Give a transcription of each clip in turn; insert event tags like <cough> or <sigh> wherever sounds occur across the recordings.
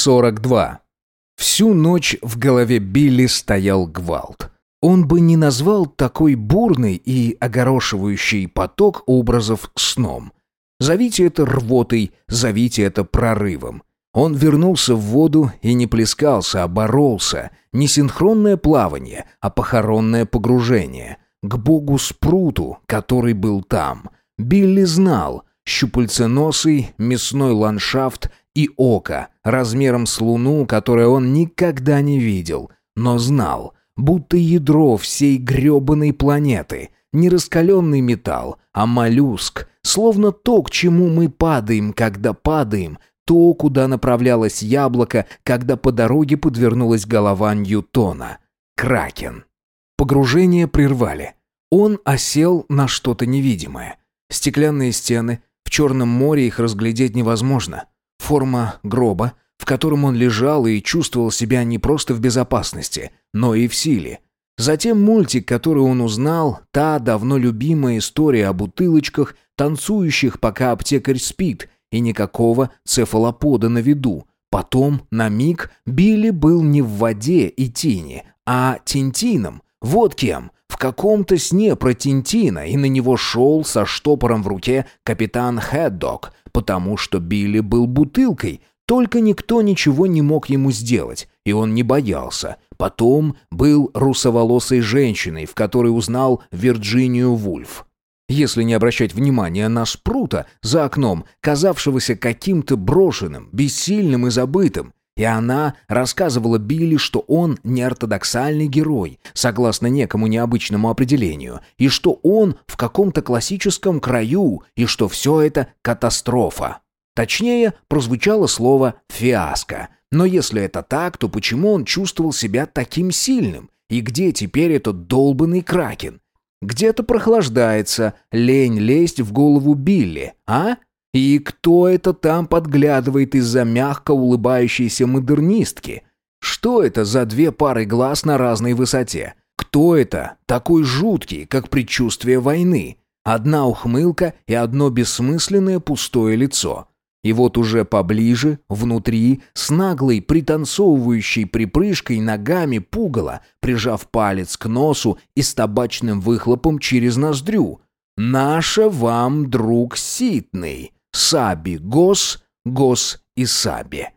42. Всю ночь в голове Билли стоял гвалт. Он бы не назвал такой бурный и огорошивающий поток образов сном. Зовите это рвотой, зовите это прорывом. Он вернулся в воду и не плескался, а боролся. Не синхронное плавание, а похоронное погружение. К богу Спруту, который был там. Билли знал, щупальценосый, мясной ландшафт и око, размером с луну, которое он никогда не видел, но знал, будто ядро всей грёбаной планеты, не раскаленный металл, а моллюск, словно то, к чему мы падаем, когда падаем, то, куда направлялось яблоко, когда по дороге подвернулась голова Ньютона. Кракен. Погружение прервали. Он осел на что-то невидимое. Стеклянные стены, в Черном море их разглядеть невозможно. Форма гроба, в котором он лежал и чувствовал себя не просто в безопасности, но и в силе. Затем мультик, который он узнал, та давно любимая история о бутылочках, танцующих, пока аптекарь спит, и никакого цефалопода на виду. Потом, на миг, Билли был не в воде и тени, а Тинтином. Вот кем. В каком-то сне про Тинтина, и на него шел со штопором в руке капитан Хэддок, потому что Билли был бутылкой, только никто ничего не мог ему сделать, и он не боялся. Потом был русоволосой женщиной, в которой узнал Вирджинию Вульф. Если не обращать внимания на спрута за окном, казавшегося каким-то брошенным, бессильным и забытым, и она рассказывала Билли, что он не ортодоксальный герой, согласно некому необычному определению, и что он в каком-то классическом краю, и что все это катастрофа. Точнее, прозвучало слово «фиаско». Но если это так, то почему он чувствовал себя таким сильным? И где теперь этот долбанный кракен? Где-то прохлаждается, лень лезть в голову Билли, а? И кто это там подглядывает из-за мягко улыбающейся модернистки? Что это за две пары глаз на разной высоте? Кто это, такой жуткий, как предчувствие войны? Одна ухмылка и одно бессмысленное пустое лицо. И вот уже поближе, внутри, с наглой, пританцовывающей припрыжкой ногами пугало, прижав палец к носу и с табачным выхлопом через ноздрю. «Наша вам друг Ситный!» Саби, Гос, Гос и Саби.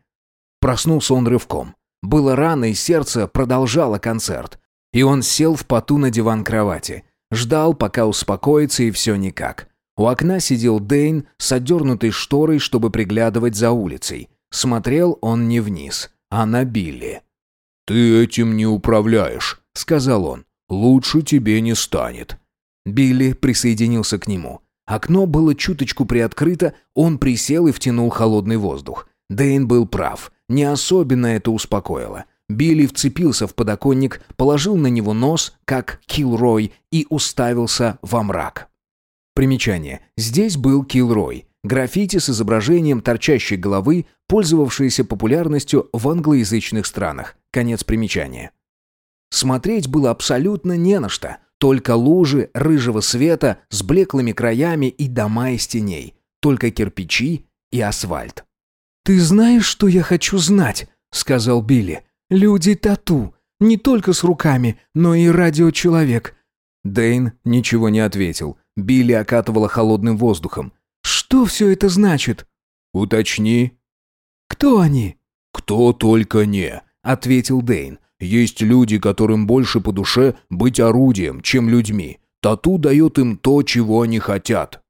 Проснулся он рывком. Было рано, и сердце продолжало концерт. И он сел в поту на диван кровати. Ждал, пока успокоится, и все никак. У окна сидел Дейн с отдернутой шторой, чтобы приглядывать за улицей. Смотрел он не вниз, а на Билли. «Ты этим не управляешь», — сказал он. «Лучше тебе не станет». Билли присоединился к нему. Окно было чуточку приоткрыто, он присел и втянул холодный воздух. Дэйн был прав, не особенно это успокоило. Билли вцепился в подоконник, положил на него нос, как Килрой, и уставился во мрак. Примечание. Здесь был Килрой. Граффити с изображением торчащей головы, пользовавшееся популярностью в англоязычных странах. Конец примечания. Смотреть было абсолютно не на что. Только лужи рыжего света с блеклыми краями и дома из теней. Только кирпичи и асфальт. «Ты знаешь, что я хочу знать?» — сказал Билли. «Люди тату. Не только с руками, но и радиочеловек». Дэйн ничего не ответил. Билли окатывала холодным воздухом. «Что все это значит?» «Уточни». «Кто они?» «Кто только не», — ответил Дэйн. Есть люди, которым больше по душе быть орудием, чем людьми. Тату дает им то, чего они хотят.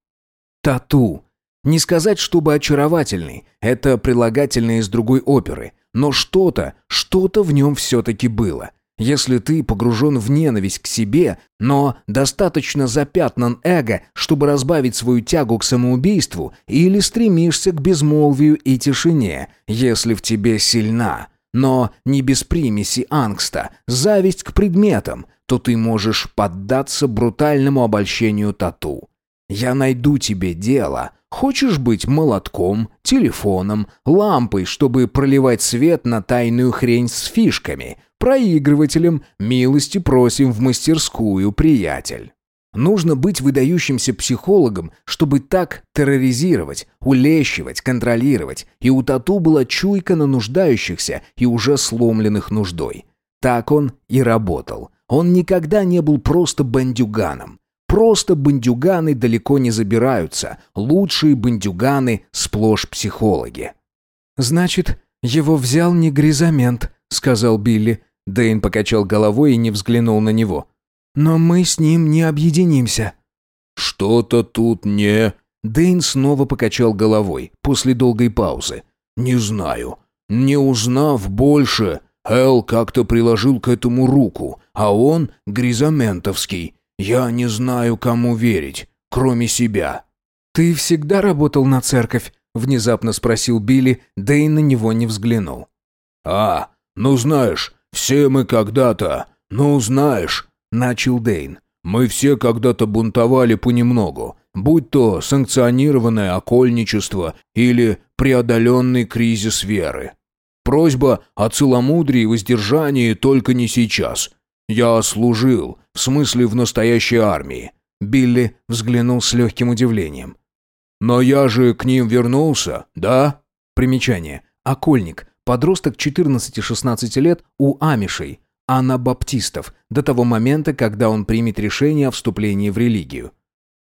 Тату. Не сказать, чтобы очаровательный. Это прилагательное из другой оперы. Но что-то, что-то в нем все-таки было. Если ты погружен в ненависть к себе, но достаточно запятнан эго, чтобы разбавить свою тягу к самоубийству, или стремишься к безмолвию и тишине, если в тебе сильна, но не без примеси ангста, зависть к предметам, то ты можешь поддаться брутальному обольщению тату. Я найду тебе дело. Хочешь быть молотком, телефоном, лампой, чтобы проливать свет на тайную хрень с фишками, проигрывателем, милости просим в мастерскую, приятель. Нужно быть выдающимся психологом, чтобы так терроризировать, улещивать, контролировать. И у Тату была чуйка на нуждающихся и уже сломленных нуждой. Так он и работал. Он никогда не был просто бандюганом. Просто бандюганы далеко не забираются. Лучшие бандюганы сплошь психологи. «Значит, его взял не гризамент», — сказал Билли. Дэйн покачал головой и не взглянул на него. «Но мы с ним не объединимся». «Что-то тут не...» Дэйн снова покачал головой после долгой паузы. «Не знаю. Не узнав больше, Эл как-то приложил к этому руку, а он гризаментовский. Я не знаю, кому верить, кроме себя». «Ты всегда работал на церковь?» — внезапно спросил Билли, Дэйн на него не взглянул. «А, ну знаешь, все мы когда-то... Ну знаешь...» — начал Дэйн. «Мы все когда-то бунтовали понемногу, будь то санкционированное окольничество или преодоленный кризис веры. Просьба о целомудрии и воздержании только не сейчас. Я служил, в смысле в настоящей армии». Билли взглянул с легким удивлением. «Но я же к ним вернулся, да?» Примечание. Окольник. Подросток 14-16 лет у амишей, анабаптистов, до того момента, когда он примет решение о вступлении в религию.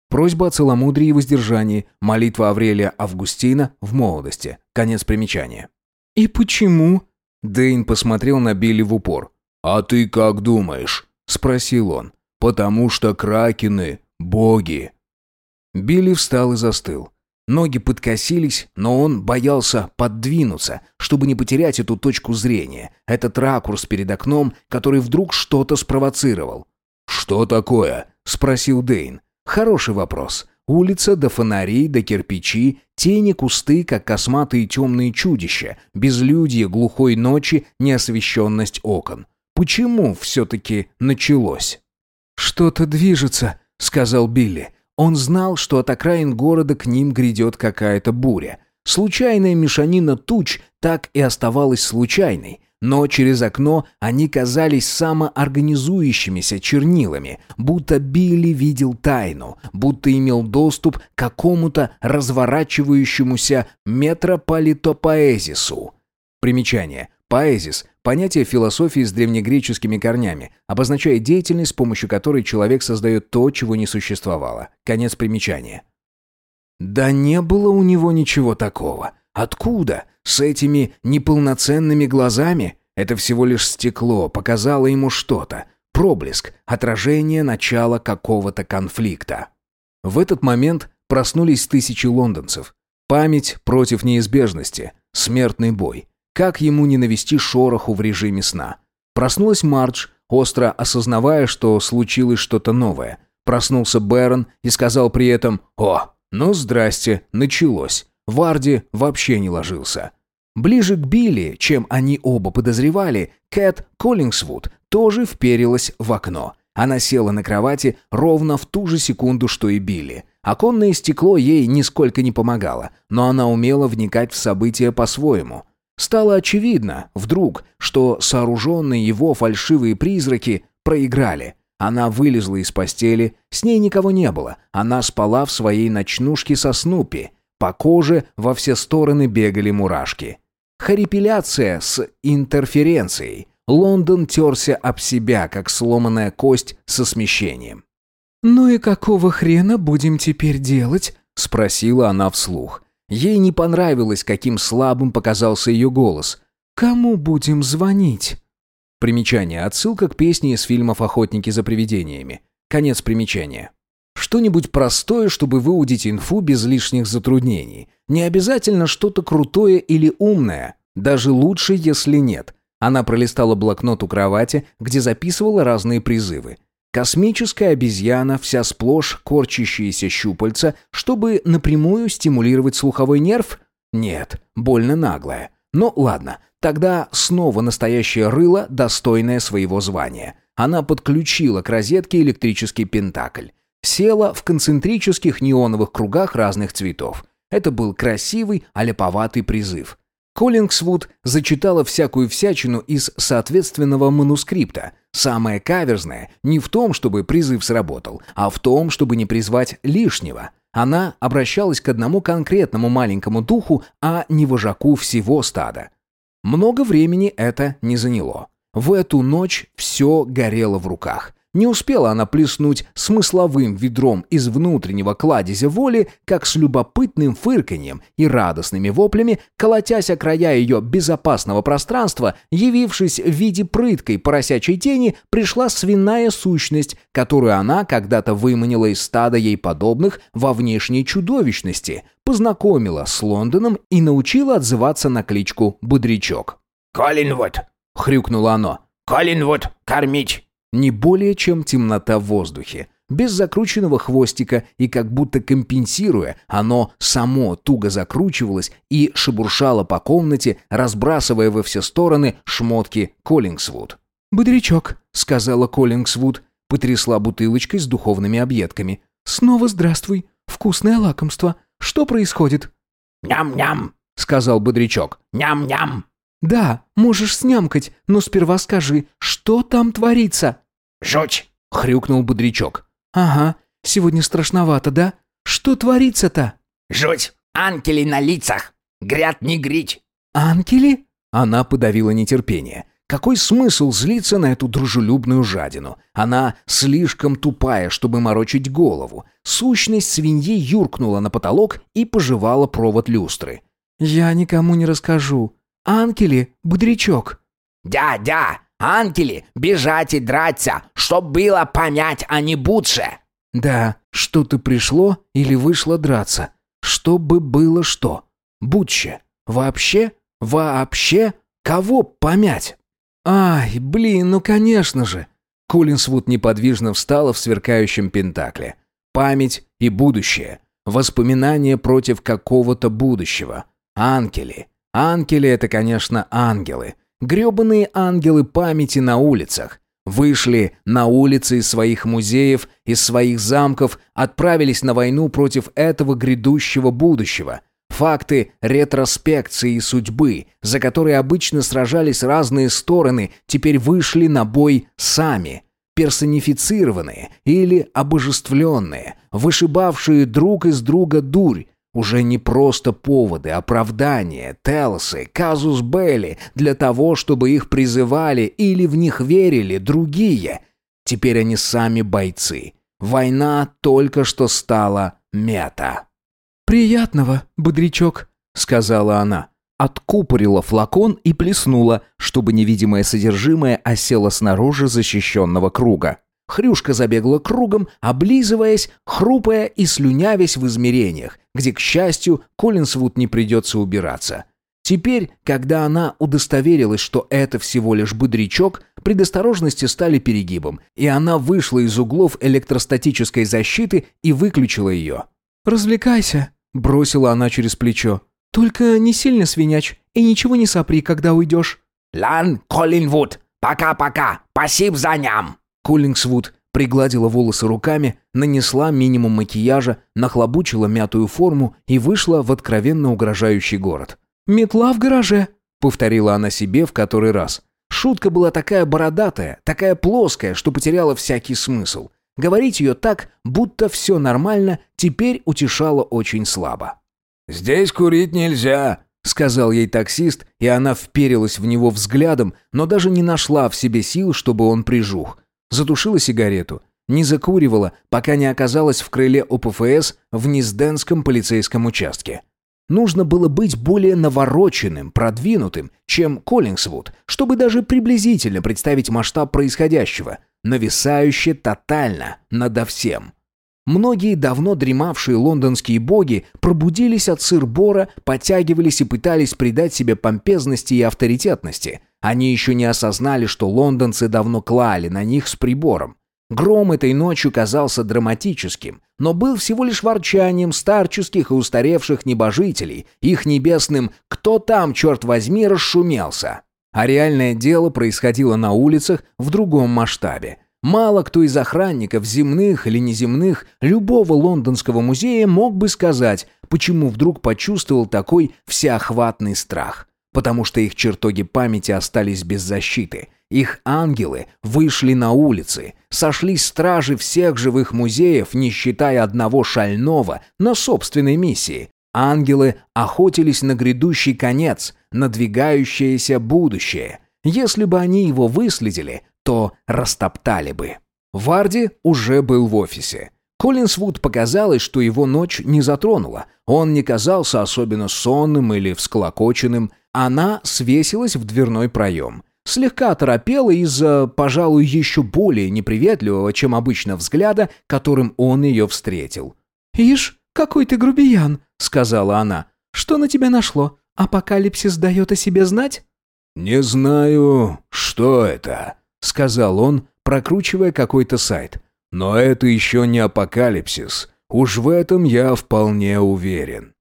Просьба о целомудрии и воздержании, молитва Аврелия Августина в молодости. Конец примечания. «И почему?» Дэйн посмотрел на Билли в упор. «А ты как думаешь?» – спросил он. «Потому что кракены – боги». Билли встал и застыл. Ноги подкосились, но он боялся поддвинуться, чтобы не потерять эту точку зрения, этот ракурс перед окном, который вдруг что-то спровоцировал. «Что такое?» – спросил Дейн. «Хороший вопрос. Улица до фонарей, до кирпичи, тени, кусты, как косматые темные чудища, безлюдье глухой ночи, неосвещенность окон. Почему все-таки началось?» «Что-то движется», — сказал Билли. Он знал, что от окраин города к ним грядет какая-то буря. Случайная мешанина туч так и оставалась случайной, но через окно они казались самоорганизующимися чернилами, будто Билли видел тайну, будто имел доступ к какому-то разворачивающемуся метрополитопоэзису. Примечание. Поэзис – понятие философии с древнегреческими корнями, обозначает деятельность, с помощью которой человек создает то, чего не существовало. Конец примечания. Да не было у него ничего такого. Откуда? С этими неполноценными глазами? Это всего лишь стекло, показало ему что-то. Проблеск, отражение начала какого-то конфликта. В этот момент проснулись тысячи лондонцев. Память против неизбежности. Смертный бой. Как ему не навести шороху в режиме сна? Проснулась Мардж, остро осознавая, что случилось что-то новое. Проснулся Бэрон и сказал при этом «О, ну здрасте, началось». Варди вообще не ложился. Ближе к Билли, чем они оба подозревали, Кэт Коллингсвуд тоже вперилась в окно. Она села на кровати ровно в ту же секунду, что и Билли. Оконное стекло ей нисколько не помогало, но она умела вникать в события по-своему. Стало очевидно, вдруг, что сооруженные его фальшивые призраки проиграли. Она вылезла из постели, с ней никого не было. Она спала в своей ночнушке со Снупи. По коже во все стороны бегали мурашки. Харипеляция с интерференцией. Лондон терся об себя, как сломанная кость со смещением. «Ну и какого хрена будем теперь делать?» — спросила она вслух. Ей не понравилось, каким слабым показался ее голос. «Кому будем звонить?» Примечание. Отсылка к песне из фильмов «Охотники за привидениями». Конец примечания. Что-нибудь простое, чтобы выудить инфу без лишних затруднений. Не обязательно что-то крутое или умное. Даже лучше, если нет. Она пролистала блокнот у кровати, где записывала разные призывы. Космическая обезьяна, вся сплошь корчащиеся щупальца, чтобы напрямую стимулировать слуховой нерв? Нет, больно наглая. Ну ладно, тогда снова настоящее рыло, достойное своего звания. Она подключила к розетке электрический пентакль. Села в концентрических неоновых кругах разных цветов. Это был красивый, аляповатый призыв. Коллингсвуд зачитала всякую всячину из соответственного манускрипта, самое каверзное не в том, чтобы призыв сработал, а в том, чтобы не призвать лишнего. Она обращалась к одному конкретному маленькому духу, а не вожаку всего стада. Много времени это не заняло. В эту ночь все горело в руках. Не успела она плеснуть смысловым ведром из внутреннего кладезя воли, как с любопытным фырканьем и радостными воплями, колотясь о края ее безопасного пространства, явившись в виде прыткой поросячей тени, пришла свиная сущность, которую она когда-то выманила из стада ей подобных во внешней чудовищности, познакомила с Лондоном и научила отзываться на кличку Бодрячок. «Коллинвуд!» — хрюкнуло оно. «Коллинвуд, кормить!» Не более чем темнота в воздухе. Без закрученного хвостика и как будто компенсируя, оно само туго закручивалось и шебуршало по комнате, разбрасывая во все стороны шмотки Коллингсвуд. «Бодрячок», — сказала Коллингсвуд, потрясла бутылочкой с духовными объедками. «Снова здравствуй. Вкусное лакомство. Что происходит?» «Ням-ням», — сказал Бодрячок. «Ням-ням». «Да, можешь снямкать, но сперва скажи, что там творится?» «Жуть!» — хрюкнул Бодрячок. «Ага, сегодня страшновато, да? Что творится-то?» «Жуть! Анкели на лицах! Гряд не грить!» «Анкели?» Она подавила нетерпение. Какой смысл злиться на эту дружелюбную жадину? Она слишком тупая, чтобы морочить голову. Сущность свиньи юркнула на потолок и пожевала провод люстры. «Я никому не расскажу. Анкели, бодрячок». «Дядя, анкели, бежать и драться, чтоб было помять, а не будше». «Да, что-то пришло или вышло драться. Чтобы было что? Будще. Вообще? Вообще? Кого помять?» «Ай, блин, ну конечно же!» Коллинсвуд неподвижно встала в сверкающем пентакле. Память и будущее. Воспоминания против какого-то будущего. Анкели. Анкели — это, конечно, ангелы. Грёбаные ангелы памяти на улицах. Вышли на улицы из своих музеев, из своих замков, отправились на войну против этого грядущего будущего. Факты ретроспекции судьбы, за которые обычно сражались разные стороны, теперь вышли на бой сами. Персонифицированные или обожествленные, вышибавшие друг из друга дурь, уже не просто поводы, оправдания, телсы, казус белли для того, чтобы их призывали или в них верили другие. Теперь они сами бойцы. Война только что стала мета. «Приятного, бодрячок», — сказала она. Откупорила флакон и плеснула, чтобы невидимое содержимое осело снаружи защищенного круга. Хрюшка забегала кругом, облизываясь, хрупая и слюнявясь в измерениях, где, к счастью, Коллинсвуд не придется убираться. Теперь, когда она удостоверилась, что это всего лишь бодрячок, предосторожности стали перегибом, и она вышла из углов электростатической защиты и выключила ее. «Развлекайся», — бросила она через плечо. «Только не сильно свиняч и ничего не сопри, когда уйдешь». «Лан Коллинвуд, пока-пока, спасибо за ням!» Коллингсвуд пригладила волосы руками, нанесла минимум макияжа, нахлобучила мятую форму и вышла в откровенно угрожающий город. «Метла в гараже», — повторила она себе в который раз. Шутка была такая бородатая, такая плоская, что потеряла всякий смысл. Говорить ее так, будто все нормально, теперь утешало очень слабо. «Здесь курить нельзя», — сказал ей таксист, и она вперилась в него взглядом, но даже не нашла в себе сил, чтобы он прижух. Затушила сигарету. Не закуривала, пока не оказалась в крыле ОПФС в Низденском полицейском участке. Нужно было быть более навороченным, продвинутым, чем Коллингсвуд, чтобы даже приблизительно представить масштаб происходящего, нависающее тотально надо всем. Многие давно дремавшие лондонские боги пробудились от сыр-бора, подтягивались и пытались придать себе помпезности и авторитетности. Они еще не осознали, что лондонцы давно клали на них с прибором. Гром этой ночью казался драматическим, но был всего лишь ворчанием старческих и устаревших небожителей, их небесным «кто там, черт возьми, расшумелся». А реальное дело происходило на улицах в другом масштабе. Мало кто из охранников, земных или неземных, любого лондонского музея мог бы сказать, почему вдруг почувствовал такой всеохватный страх. Потому что их чертоги памяти остались без защиты. Их ангелы вышли на улицы, сошлись стражи всех живых музеев, не считая одного шального, на собственной миссии. Ангелы охотились на грядущий конец, надвигающееся будущее. Если бы они его выследили, то растоптали бы. Варди уже был в офисе. Коллинсвуд показалось, что его ночь не затронула. Он не казался особенно сонным или всколокоченным. Она свесилась в дверной проем. Слегка оторопела из-за, пожалуй, еще более неприветливого, чем обычно, взгляда, которым он ее встретил. «Ишь, какой ты грубиян!» — сказала она. «Что на тебя нашло? Апокалипсис дает о себе знать?» «Не знаю, что это», — сказал он, прокручивая какой-то сайт. «Но это еще не апокалипсис. Уж в этом я вполне уверен».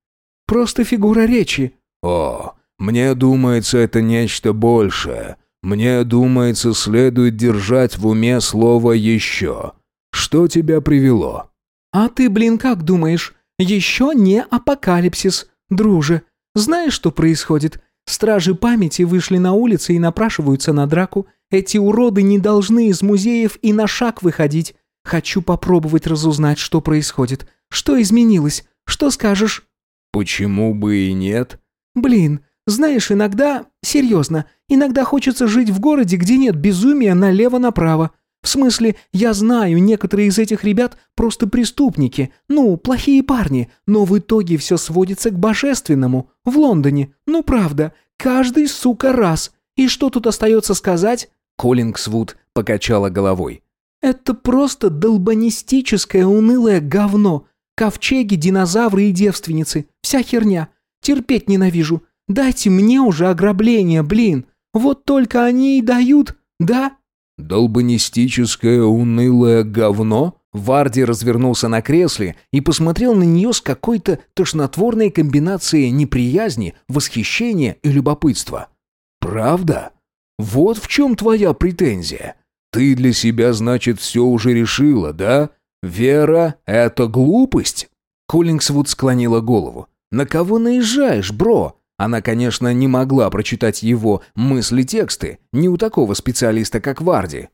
«Просто фигура речи». «О, мне думается, это нечто большее. Мне думается, следует держать в уме слово «еще». Что тебя привело?» «А ты, блин, как думаешь? Еще не апокалипсис, друже. Знаешь, что происходит? Стражи памяти вышли на улицы и напрашиваются на драку. Эти уроды не должны из музеев и на шаг выходить. Хочу попробовать разузнать, что происходит. Что изменилось? Что скажешь?» «Почему бы и нет?» «Блин, знаешь, иногда... Серьезно, иногда хочется жить в городе, где нет безумия налево-направо. В смысле, я знаю, некоторые из этих ребят просто преступники, ну, плохие парни, но в итоге все сводится к божественному. В Лондоне, ну правда, каждый, сука, раз. И что тут остается сказать?» Коллингсвуд покачала головой. «Это просто долбанистическое унылое говно. Ковчеги, динозавры и девственницы. Вся херня. Терпеть ненавижу. Дайте мне уже ограбление, блин. Вот только они и дают, да?» «Долбанистическое унылое говно?» Варди развернулся на кресле и посмотрел на нее с какой-то тошнотворной комбинацией неприязни, восхищения и любопытства. «Правда? Вот в чем твоя претензия. Ты для себя, значит, все уже решила, да? Вера — это глупость?» Коллингсвуд склонила голову. «На кого наезжаешь, бро? Она, конечно, не могла прочитать его мысли-тексты, не у такого специалиста, как Варди.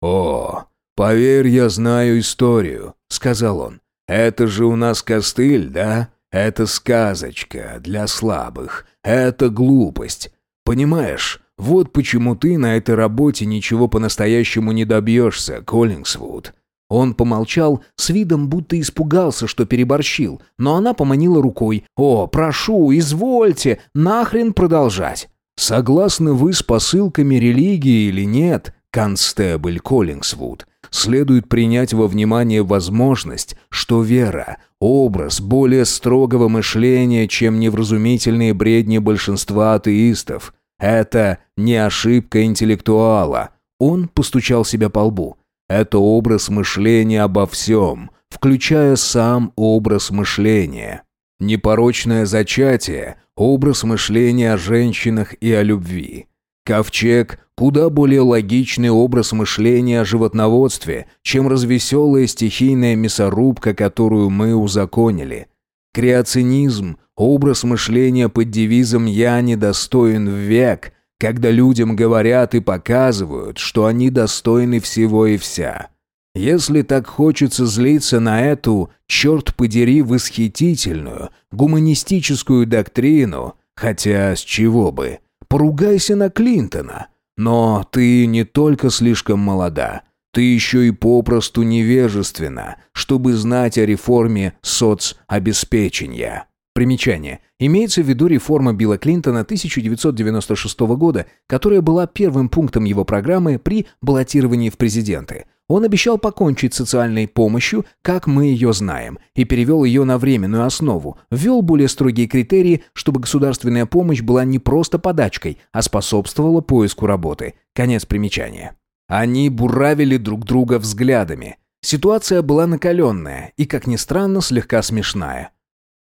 «О, поверь, я знаю историю», — сказал он. «Это же у нас костыль, да? Это сказочка для слабых. Это глупость. Понимаешь, вот почему ты на этой работе ничего по-настоящему не добьешься, Коллингсвуд. Он помолчал, с видом будто испугался, что переборщил, но она поманила рукой. «О, прошу, извольте, нахрен продолжать!» «Согласны вы с посылками религии или нет, констебль Коллингсвуд?» следует принять во внимание возможность, что вера – образ более строгого мышления, чем невразумительные бредни большинства атеистов. Это не ошибка интеллектуала. Он постучал себя по лбу. Это образ мышления обо всем, включая сам образ мышления. Непорочное зачатие – образ мышления о женщинах и о любви. Ковчег – куда более логичный образ мышления о животноводстве, чем развеселая стихийная мясорубка, которую мы узаконили. Креационизм – образ мышления под девизом «Я недостоин век», когда людям говорят и показывают, что они достойны всего и вся. Если так хочется злиться на эту, черт подери, восхитительную, гуманистическую доктрину, хотя с чего бы, поругайся на Клинтона. Но ты не только слишком молода, ты еще и попросту невежественна, чтобы знать о реформе соцобеспечения. Примечание. Имеется в виду реформа Билла Клинтона 1996 года, которая была первым пунктом его программы при баллотировании в президенты. Он обещал покончить социальной помощью, как мы ее знаем, и перевел ее на временную основу, ввел более строгие критерии, чтобы государственная помощь была не просто подачкой, а способствовала поиску работы. Конец примечания. Они буравили друг друга взглядами. Ситуация была накаленная и, как ни странно, слегка смешная.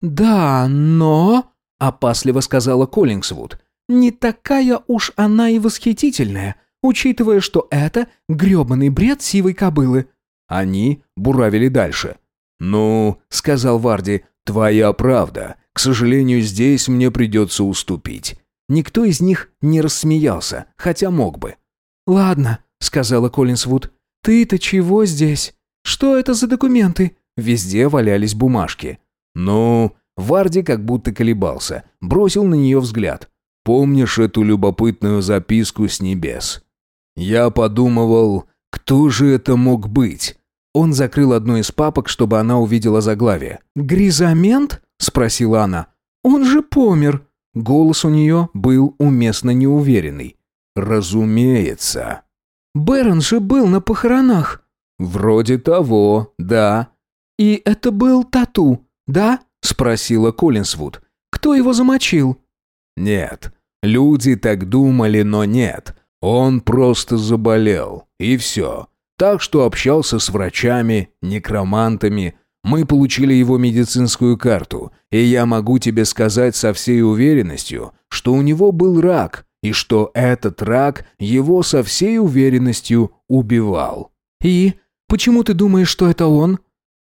«Да, но...» — опасливо сказала Коллингсвуд. «Не такая уж она и восхитительная, учитывая, что это грёбаный бред сивой кобылы». Они буравили дальше. «Ну, — сказал Варди, — твоя правда. К сожалению, здесь мне придется уступить. Никто из них не рассмеялся, хотя мог бы. «Ладно», — сказала Коллинсвуд. «Ты-то чего здесь? Что это за документы?» Везде валялись бумажки. «Ну...» Варди как будто колебался, бросил на нее взгляд. «Помнишь эту любопытную записку с небес?» «Я подумывал, кто же это мог быть?» Он закрыл одну из папок, чтобы она увидела заглавие. «Гризамент?» — спросила она. «Он же помер». Голос у нее был уместно неуверенный. «Разумеется». «Бэрон же был на похоронах». «Вроде того, да». «И это был Тату, да?» — спросила Коллинсвуд. «Кто его замочил?» «Нет. Люди так думали, но нет. Он просто заболел. И все. Так что общался с врачами, некромантами. Мы получили его медицинскую карту. И я могу тебе сказать со всей уверенностью, что у него был рак, и что этот рак его со всей уверенностью убивал». «И? Почему ты думаешь, что это он?»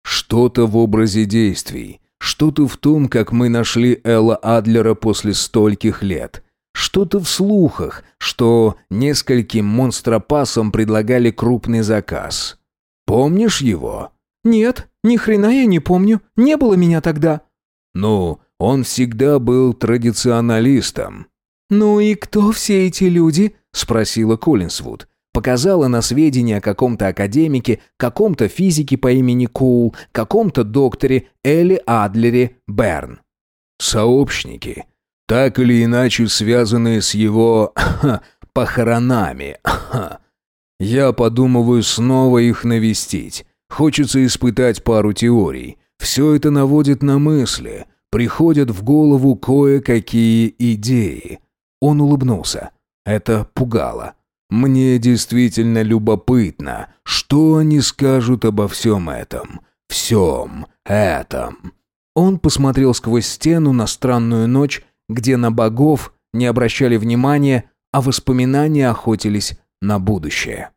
«Что-то в образе действий. Что-то в том, как мы нашли Элла Адлера после стольких лет. Что-то в слухах, что нескольким монстропасам предлагали крупный заказ. Помнишь его? Нет, ни хрена я не помню. Не было меня тогда. Ну, он всегда был традиционалистом. Ну и кто все эти люди? спросила Коллинсвуд показала на сведения о каком-то академике, каком-то физике по имени Коул, каком-то докторе Элли Адлере Берн. Сообщники, так или иначе связанные с его <coughs> похоронами. <coughs> Я подумываю снова их навестить. Хочется испытать пару теорий. Все это наводит на мысли. Приходят в голову кое-какие идеи. Он улыбнулся. Это пугало. Мне действительно любопытно, что они скажут обо всем этом. Всем этом. Он посмотрел сквозь стену на странную ночь, где на богов не обращали внимания, а воспоминания охотились на будущее.